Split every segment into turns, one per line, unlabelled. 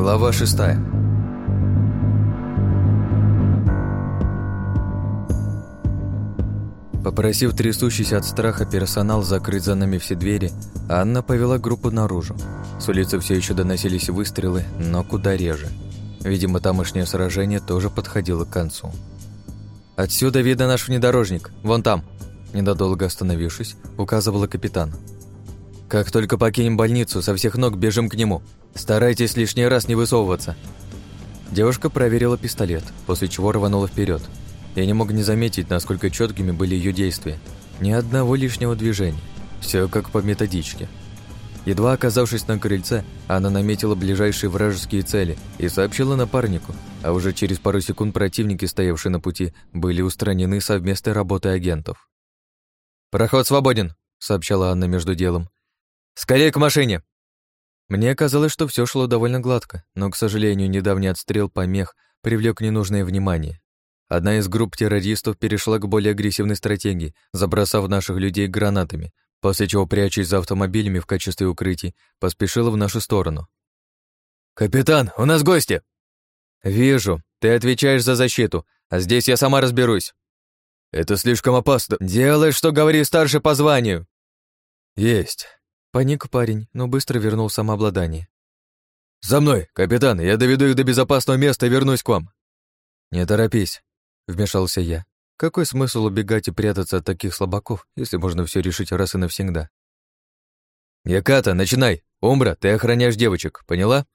Глава шестая. Попросив трясущийся от страха персонал закрыть за нами все двери, Анна повела группу наружу. С улицы все еще доносились выстрелы, но куда реже. Видимо, тамошнее сражение тоже подходило к концу. «Отсюда видно наш внедорожник, вон там», недолго остановившись, указывала капитан. «Как только покинем больницу, со всех ног бежим к нему. Старайтесь лишний раз не высовываться». Девушка проверила пистолет, после чего рванула вперед. Я не мог не заметить, насколько четкими были ее действия. Ни одного лишнего движения. Все как по методичке. Едва оказавшись на крыльце, она наметила ближайшие вражеские цели и сообщила напарнику, а уже через пару секунд противники, стоявшие на пути, были устранены совместной работой агентов. «Проход свободен», — сообщала Анна между делом. «Скорее к машине!» Мне казалось, что все шло довольно гладко, но, к сожалению, недавний отстрел помех привлек ненужное внимание. Одна из групп террористов перешла к более агрессивной стратегии, забросав наших людей гранатами, после чего, прячась за автомобилями в качестве укрытий, поспешила в нашу сторону. «Капитан, у нас гости!» «Вижу, ты отвечаешь за защиту, а здесь я сама разберусь». «Это слишком опасно. Делай, что говори старше по званию». «Есть». Паник парень, но быстро вернул самообладание. «За мной, капитан, я доведу их до безопасного места и вернусь к вам». «Не торопись», — вмешался я. «Какой смысл убегать и прятаться от таких слабаков, если можно все решить раз и навсегда?» «Яката, начинай! Умбра, ты охраняешь девочек, поняла?»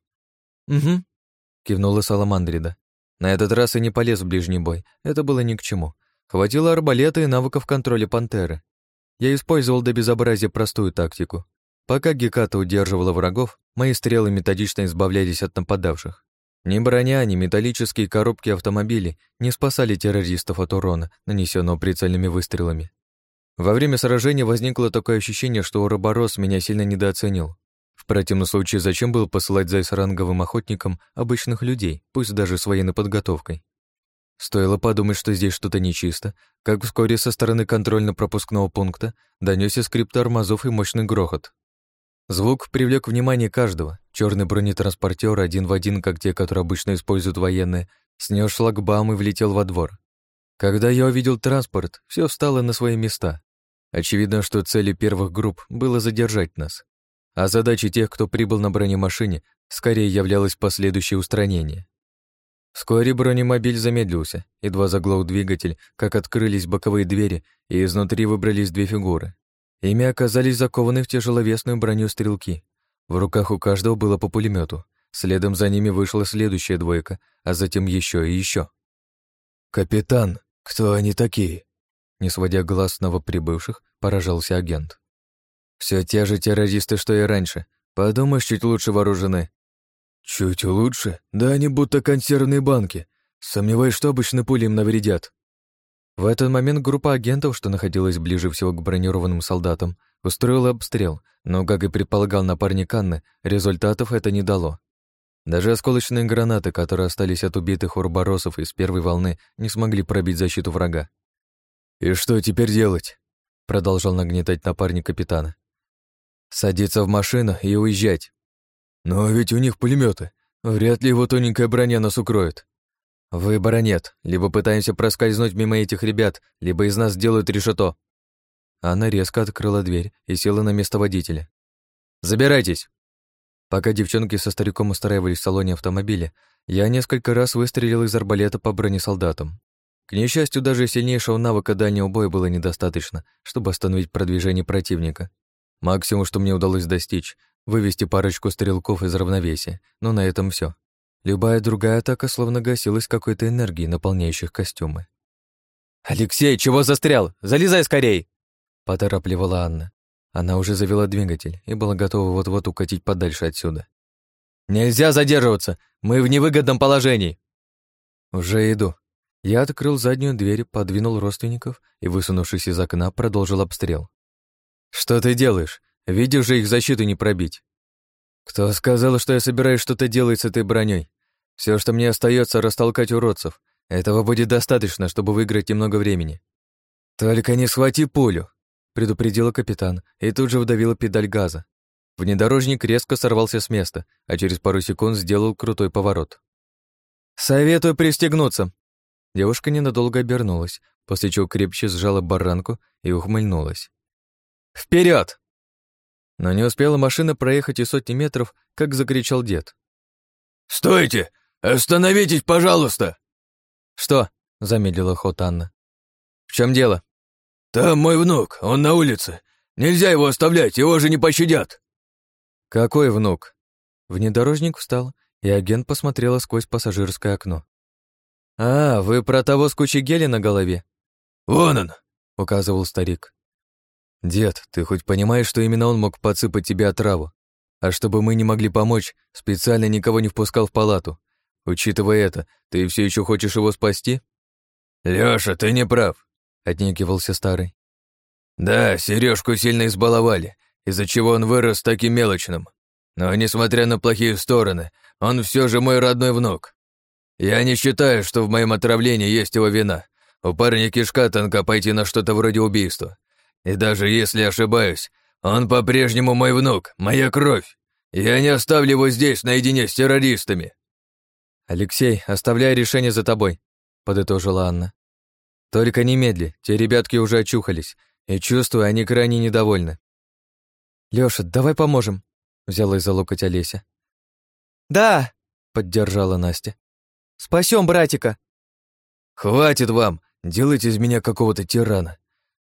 «Угу», —
кивнула Саламандрида. На этот раз и не полез в ближний бой, это было ни к чему. Хватило арбалета и навыков контроля пантеры. Я использовал до безобразия простую тактику. Пока Геката удерживала врагов, мои стрелы методично избавлялись от нападавших. Ни броня, ни металлические коробки автомобилей не спасали террористов от урона, нанесенного прицельными выстрелами. Во время сражения возникло такое ощущение, что Уроборос меня сильно недооценил. В противном случае зачем было посылать за ранговым охотникам обычных людей, пусть даже с военной подготовкой? Стоило подумать, что здесь что-то нечисто, как вскоре со стороны контрольно-пропускного пункта донесся скрип тормозов и мощный грохот. Звук привлек внимание каждого. Черный бронетранспортер, один в один, как те, которые обычно используют военные, снес шлагбаум и влетел во двор. Когда я увидел транспорт, все встало на свои места. Очевидно, что целью первых групп было задержать нас. А задачей тех, кто прибыл на бронемашине, скорее являлось последующее устранение. Вскоре бронемобиль замедлился, едва заглох двигатель, как открылись боковые двери, и изнутри выбрались две фигуры. Ими оказались закованы в тяжеловесную броню стрелки. В руках у каждого было по пулемету. Следом за ними вышла следующая двойка, а затем еще и еще. «Капитан, кто они такие?» Не сводя глаз с новоприбывших, поражался агент. Все те же террористы, что и раньше. Подумаешь, чуть лучше вооружены». «Чуть лучше? Да они будто консервные банки. Сомневаюсь, что обычно пули им навредят». В этот момент группа агентов, что находилась ближе всего к бронированным солдатам, устроила обстрел, но, как и предполагал напарник Анны, результатов это не дало. Даже осколочные гранаты, которые остались от убитых урборосов из первой волны, не смогли пробить защиту врага. «И что теперь делать?» — продолжал нагнетать напарник капитана. «Садиться в машину и уезжать». «Но ведь у них пулеметы. Вряд ли его тоненькая броня нас укроет». Выбора нет. Либо пытаемся проскользнуть мимо этих ребят, либо из нас делают решето. Она резко открыла дверь и села на место водителя. «Забирайтесь!» Пока девчонки со стариком устраивались в салоне автомобиля, я несколько раз выстрелил из арбалета по бронесолдатам. К несчастью, даже сильнейшего навыка дальнего боя было недостаточно, чтобы остановить продвижение противника. Максимум, что мне удалось достичь, вывести парочку стрелков из равновесия, но на этом все. Любая другая атака словно гасилась какой-то энергией, наполняющих костюмы. «Алексей, чего застрял? Залезай скорей!» — поторапливала Анна. Она уже завела двигатель и была готова вот-вот укатить подальше отсюда. «Нельзя задерживаться! Мы в невыгодном положении!» «Уже иду». Я открыл заднюю дверь, подвинул родственников и, высунувшись из окна, продолжил обстрел. «Что ты делаешь? Видишь же их защиту не пробить». «Кто сказал, что я собираюсь что-то делать с этой броней? Все, что мне остается, растолкать уродцев. Этого будет достаточно, чтобы выиграть немного времени. Только не схвати пулю, предупредила капитан и тут же вдавила педаль газа. Внедорожник резко сорвался с места, а через пару секунд сделал крутой поворот. «Советую пристегнуться!» Девушка ненадолго обернулась, после чего крепче сжала баранку и ухмыльнулась. Вперед! Но не успела машина проехать и сотни метров, как закричал дед.
«Стойте! Остановитесь, пожалуйста!»
«Что?» — замедлила ход Анна. «В чем дело?»
«Там мой внук, он на улице. Нельзя его оставлять, его же не пощадят!»
«Какой внук?» Внедорожник встал, и агент посмотрела сквозь пассажирское окно. «А, вы про того с кучей геля на голове?»
«Вон он!»
— указывал старик. «Дед, ты хоть понимаешь, что именно он мог подсыпать тебе отраву? А чтобы мы не могли помочь, специально никого не впускал в палату. Учитывая это, ты все еще хочешь его спасти?»
«Лёша, ты не прав», —
отнекивался старый.
«Да, Сережку сильно избаловали, из-за чего он вырос таким мелочным. Но, несмотря на плохие стороны, он все же мой родной внук. Я не считаю, что в моем отравлении есть его вина. У парня кишка тонка пойти на что-то вроде убийства. И даже если ошибаюсь, он по-прежнему мой внук, моя кровь. Я не оставлю его здесь наедине с террористами.
Алексей, оставляй решение за тобой, подытожила Анна. Только немедли, те ребятки уже очухались, и чувствую, они крайне недовольны. Лёша, давай поможем, взяла из-за локоть Олеся. Да, поддержала Настя. Спасем братика.
Хватит вам, делайте из меня какого-то тирана.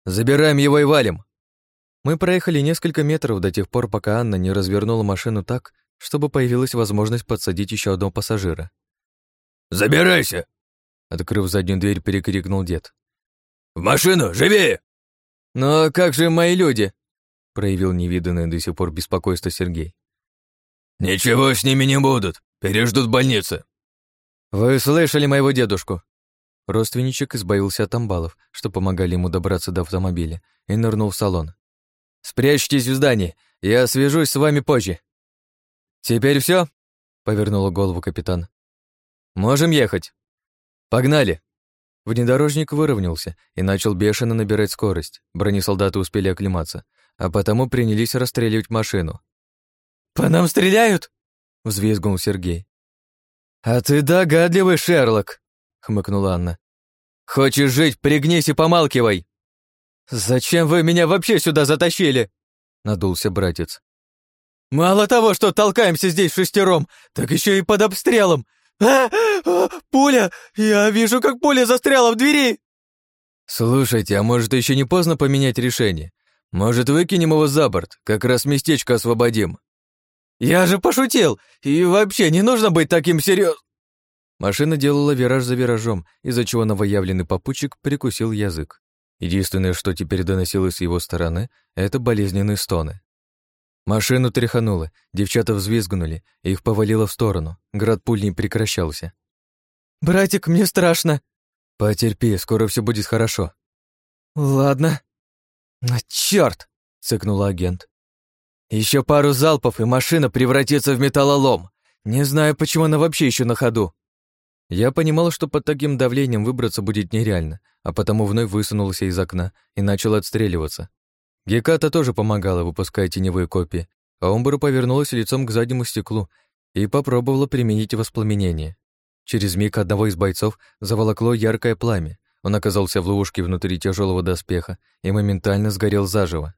Забираем его и валим!»
Мы проехали несколько метров до тех пор, пока Анна не развернула машину так, чтобы появилась возможность подсадить еще одного пассажира.
«Забирайся!»
Открыв заднюю дверь, перекрикнул дед.
«В машину! Живее!»
«Но как же мои люди?» проявил невиданное до сих пор беспокойство Сергей.
«Ничего с ними не будут. Переждут в больнице».
«Вы слышали моего дедушку?» Родственничек избавился от амбалов, что помогали ему добраться до автомобиля, и нырнул в салон. «Спрячьтесь в здании, я свяжусь с вами позже». «Теперь все? повернула голову капитан. «Можем ехать?» «Погнали!» Внедорожник выровнялся и начал бешено набирать скорость. Бронесолдаты успели оклематься, а потому принялись расстреливать машину.
«По нам стреляют?»
— взвизгнул Сергей. «А ты догадливый, Шерлок!» хмыкнула Анна. «Хочешь жить, пригнись и помалкивай!» «Зачем вы меня вообще сюда затащили?» надулся братец.
«Мало того, что толкаемся здесь шестером, так еще и под обстрелом! А, а, пуля! Я вижу, как пуля застряла в двери!»
«Слушайте, а может, еще не поздно поменять решение? Может, выкинем его за борт, как раз местечко освободим?»
«Я же пошутил! И вообще не нужно быть таким серьез...»
Машина делала вираж за виражом, из-за чего новоявленный попутчик прикусил язык. Единственное, что теперь доносилось с его стороны, это болезненные стоны. Машину тряхануло, девчата взвизгнули, их повалило в сторону, град пуль не прекращался.
«Братик, мне страшно!»
«Потерпи, скоро все будет хорошо».
«Ладно».
«На чёрт!» — цыкнул агент. Еще пару залпов, и машина превратится в металлолом. Не знаю, почему она вообще еще на ходу. Я понимал, что под таким давлением выбраться будет нереально, а потому вновь высунулся из окна и начал отстреливаться. Геката тоже помогала, выпуская теневые копии, а Омбру повернулась лицом к заднему стеклу и попробовала применить воспламенение. Через миг одного из бойцов заволокло яркое пламя. Он оказался в ловушке внутри тяжелого доспеха и моментально сгорел заживо.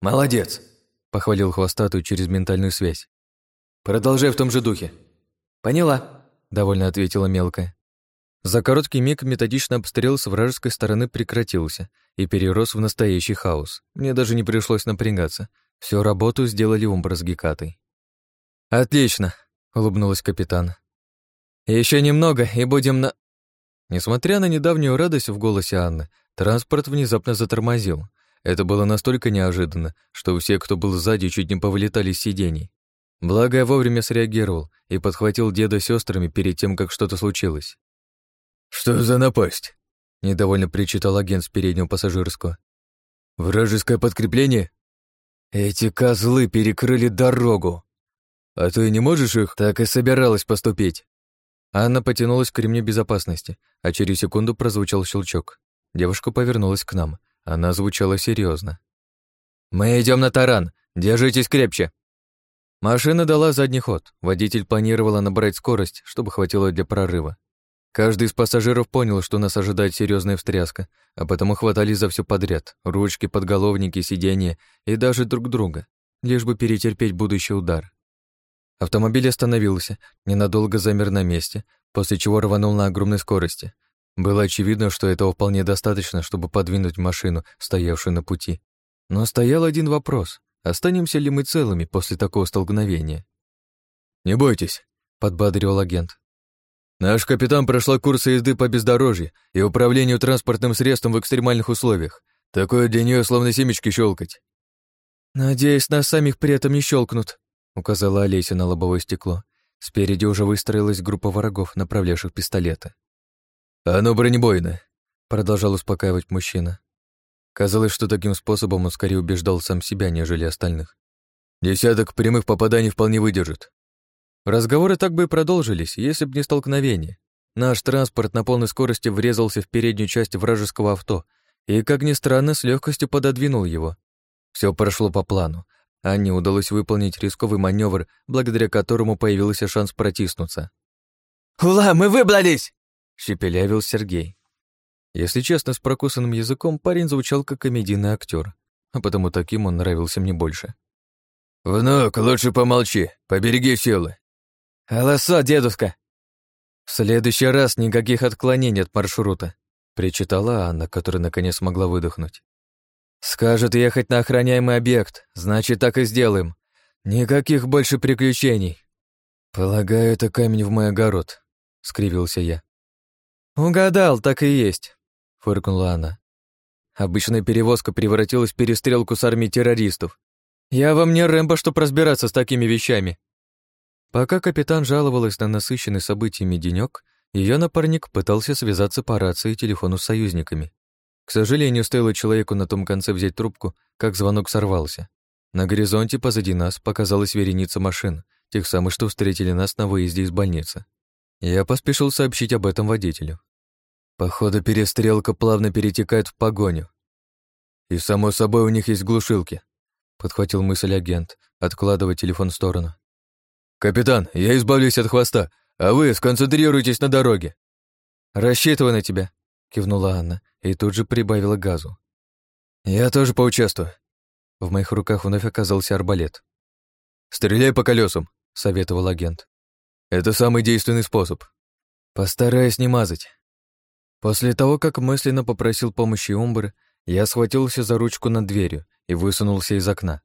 «Молодец!»
— похвалил хвостатую через ментальную связь.
«Продолжай в том же духе».
«Поняла», — довольно ответила мелкая. За короткий миг методичный обстрел с вражеской стороны прекратился и перерос в настоящий хаос. Мне даже не пришлось напрягаться. Всю работу сделали Умбра с Гекатой. «Отлично», — улыбнулась капитан. Еще немного, и будем на...» Несмотря на недавнюю радость в голосе Анны, транспорт внезапно затормозил. Это было настолько неожиданно, что все, кто был сзади, чуть не повылетали с сидений. Благо я вовремя среагировал и подхватил деда с сестрами перед тем, как что-то случилось.
«Что за напасть?»
— недовольно причитал агент с переднего пассажирского.
«Вражеское подкрепление?»
«Эти козлы перекрыли дорогу!»
«А ты не можешь их?»
«Так и собиралась поступить». Анна потянулась к ремню безопасности, а через секунду прозвучал щелчок. Девушка повернулась к нам. Она звучала серьезно. «Мы идем на таран. Держитесь крепче!» Машина дала задний ход. Водитель планировала набрать скорость, чтобы хватило для прорыва. Каждый из пассажиров понял, что нас ожидает серьезная встряска, а потому хватались за все подряд — ручки, подголовники, сиденья и даже друг друга, лишь бы перетерпеть будущий удар. Автомобиль остановился, ненадолго замер на месте, после чего рванул на огромной скорости. Было очевидно, что этого вполне достаточно, чтобы подвинуть машину, стоявшую на пути. Но стоял один вопрос — останемся ли мы целыми после такого столкновения?
«Не бойтесь», — подбадривал агент. Наш капитан прошла курсы езды по бездорожью и управлению транспортным средством в экстремальных условиях. Такое для нее словно семечки щелкать.
«Надеюсь, нас самих при этом не щелкнут», — указала Олеся на лобовое стекло. Спереди уже выстроилась группа врагов, направлявших пистолеты.
«Оно бронебойно», —
продолжал успокаивать мужчина. Казалось, что таким способом он скорее убеждал сам себя, нежели остальных.
«Десяток прямых попаданий вполне выдержит.
Разговоры так бы и продолжились, если б не столкновение. Наш транспорт на полной скорости врезался в переднюю часть вражеского авто и, как ни странно, с легкостью пододвинул его. Все прошло по плану. Анне удалось выполнить рисковый маневр, благодаря которому появился шанс протиснуться.
«Ула, мы выбрались!»
— щепелявил Сергей. Если честно, с прокусанным языком парень звучал как комедийный актер, а потому таким он нравился мне больше.
«Внук, лучше помолчи, побереги силы»,
«Голосо, дедушка!»
«В следующий раз никаких отклонений от маршрута», причитала Анна, которая наконец смогла выдохнуть. «Скажет ехать на охраняемый объект, значит, так и сделаем. Никаких больше приключений». «Полагаю, это камень в мой огород», — скривился я. «Угадал, так и есть», — фыркнула она. Обычная перевозка превратилась в перестрелку с армией террористов. Я вам не Рэмбо, чтоб разбираться с такими вещами. Пока капитан жаловалась на насыщенный событиями денёк, ее напарник пытался связаться по рации и телефону с союзниками. К сожалению, стоило человеку на том конце взять трубку, как звонок сорвался. На горизонте позади нас показалась вереница машин, тех самых, что встретили нас на выезде из больницы. Я поспешил сообщить об этом водителю. Походу, перестрелка плавно перетекает в погоню. И, само собой, у них есть глушилки, подхватил мысль агент, откладывая телефон в сторону.
«Капитан, я избавлюсь от хвоста, а вы сконцентрируйтесь на дороге».
«Рассчитываю на тебя», — кивнула Анна и тут же прибавила газу. «Я тоже поучаствую». В моих руках вновь оказался арбалет.
«Стреляй по колесам», — советовал агент. «Это самый действенный способ».
«Постараюсь не мазать». После того, как мысленно попросил помощи Умбры, я схватился за ручку над дверью и высунулся из окна.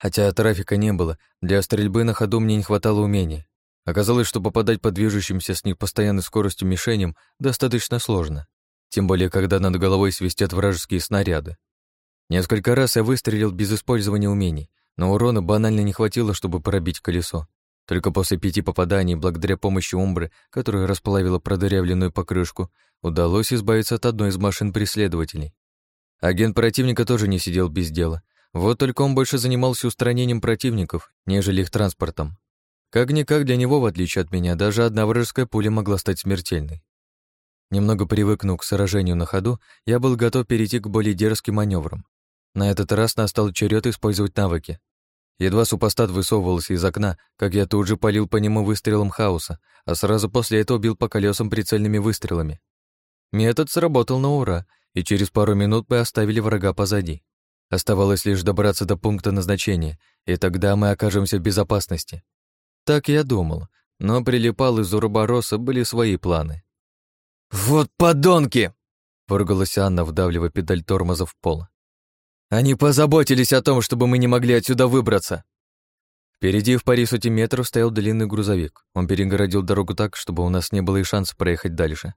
Хотя трафика не было, для стрельбы на ходу мне не хватало умения. Оказалось, что попадать по движущимся с непостоянной скоростью мишеням достаточно сложно. Тем более, когда над головой свистят вражеские снаряды. Несколько раз я выстрелил без использования умений, но урона банально не хватило, чтобы пробить колесо. Только после пяти попаданий, благодаря помощи Умбры, которая расплавила продырявленную покрышку, удалось избавиться от одной из машин преследователей. Агент противника тоже не сидел без дела. Вот только он больше занимался устранением противников, нежели их транспортом. Как-никак для него, в отличие от меня, даже одна вражеская пуля могла стать смертельной. Немного привыкнув к сражению на ходу, я был готов перейти к более дерзким маневрам. На этот раз настал черед использовать навыки. Едва супостат высовывался из окна, как я тут же палил по нему выстрелом хаоса, а сразу после этого бил по колесам прицельными выстрелами. Метод сработал на ура, и через пару минут мы оставили врага позади. Оставалось лишь добраться до пункта назначения, и тогда мы окажемся в безопасности. Так я думал, но прилипал из Урбороса были свои планы.
«Вот подонки!» — выругалась Анна, вдавливая педаль тормоза в пол. «Они позаботились о том, чтобы мы не могли отсюда выбраться!»
Впереди в паре сотен метров стоял длинный грузовик. Он перегородил дорогу так, чтобы у нас не было и шанса проехать дальше.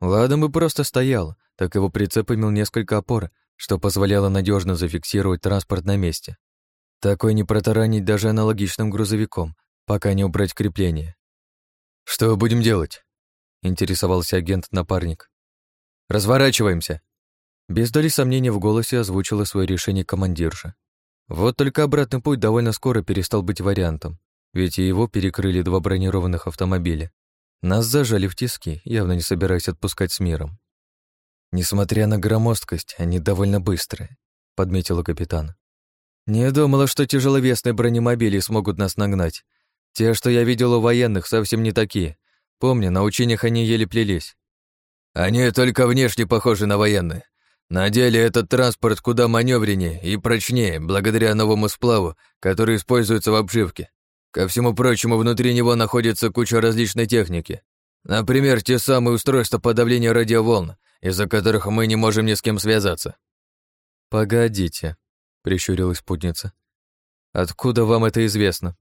Ладно бы просто стоял, так его прицеп имел несколько опор, что позволяло надежно зафиксировать транспорт на месте. Такой не протаранить даже аналогичным грузовиком, пока не убрать крепление.
«Что будем делать?» — интересовался агент-напарник.
«Разворачиваемся!» Без доли сомнения в голосе озвучила свое решение командирша. Вот только обратный путь довольно скоро перестал быть вариантом, ведь и его перекрыли два бронированных автомобиля. Нас зажали в тиски, явно не собираясь отпускать с миром. Несмотря на громоздкость, они довольно быстрые, подметила капитан. Не думала, что тяжеловесные бронемобили смогут нас нагнать. Те, что я видел у военных, совсем не такие. Помню, на учениях они еле плелись.
Они только внешне похожи на военные. На деле этот транспорт куда маневреннее и прочнее, благодаря новому сплаву, который используется в обживке. Ко всему прочему, внутри него находится куча различной техники. Например, те самые устройства подавления радиоволн, из-за которых мы не можем ни с кем связаться.
«Погодите», — прищурилась спутница. «Откуда вам это известно?»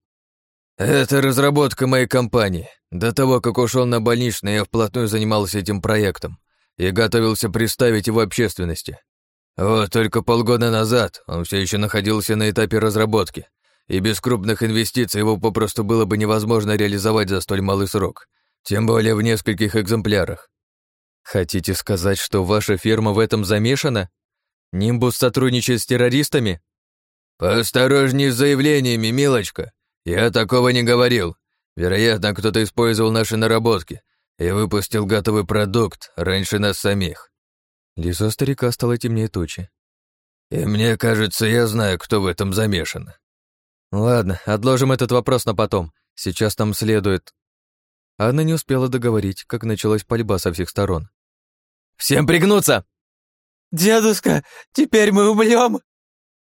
«Это разработка моей компании. До того, как ушел на больничный, я вплотную занимался этим проектом и готовился представить его общественности. Вот только полгода назад он все еще находился на этапе разработки, и без крупных инвестиций его попросту было бы невозможно реализовать за столь малый срок, тем более в нескольких экземплярах.
Хотите сказать, что ваша фирма в этом замешана? Нимбус сотрудничает с террористами?
Поосторожней с заявлениями, милочка. Я такого не говорил. Вероятно, кто-то использовал наши наработки, и выпустил готовый продукт раньше нас самих.
Лицо старика стало темнее тучи.
И мне кажется, я знаю, кто в этом замешан.
Ладно, отложим этот вопрос на потом. Сейчас нам следует... Анна не успела договорить, как началась пальба со всех сторон. «Всем пригнуться!»
«Дедушка, теперь мы умрем!»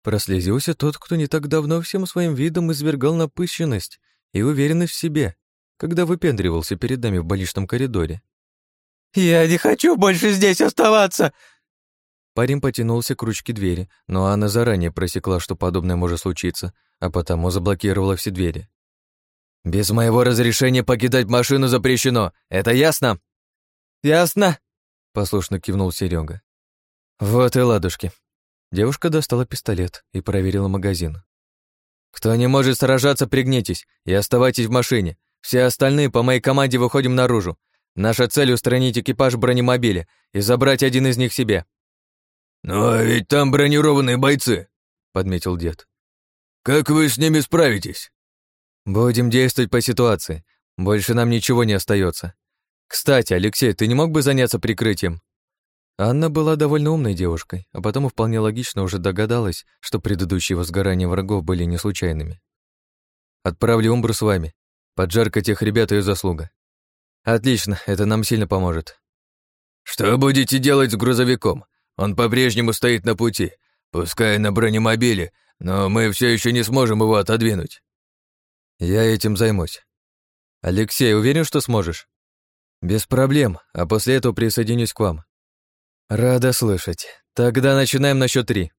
Прослезился тот, кто не так давно всем своим видом извергал напыщенность и уверенность в себе когда выпендривался перед нами в больничном коридоре.
«Я не хочу больше здесь оставаться!»
Парень потянулся к ручке двери, но Анна заранее просекла, что подобное может случиться, а потому заблокировала все двери. «Без моего разрешения покидать машину запрещено, это ясно?»
«Ясно», —
послушно кивнул Серега. «Вот и ладушки». Девушка достала пистолет и проверила магазин. «Кто не может сражаться, пригнитесь и оставайтесь в машине. Все остальные по моей команде выходим наружу. Наша цель — устранить экипаж бронемобиля и забрать один из них себе».
«Ну, а ведь там бронированные бойцы», — подметил дед. «Как вы с ними справитесь?»
«Будем действовать по ситуации. Больше нам ничего не остается. Кстати, Алексей, ты не мог бы заняться прикрытием?» Анна была довольно умной девушкой, а потом вполне логично уже догадалась, что предыдущие возгорания врагов были не случайными. «Отправлю Умбру с вами. Поджарка тех ребят ее заслуга. Отлично, это нам сильно поможет.
Что будете делать с грузовиком? Он по-прежнему стоит на пути, пускай на бронемобиле, но мы все еще не сможем его отодвинуть.
Я этим займусь. Алексей, уверен, что сможешь? Без проблем, а после этого присоединюсь к вам. Рада слышать. Тогда начинаем на счет три.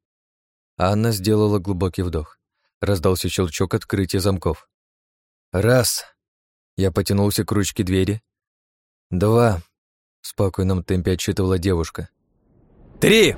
Анна сделала глубокий вдох. Раздался щелчок открытия замков. Раз. Я потянулся к ручке двери. Два. В спокойном темпе отчитывала девушка. Три!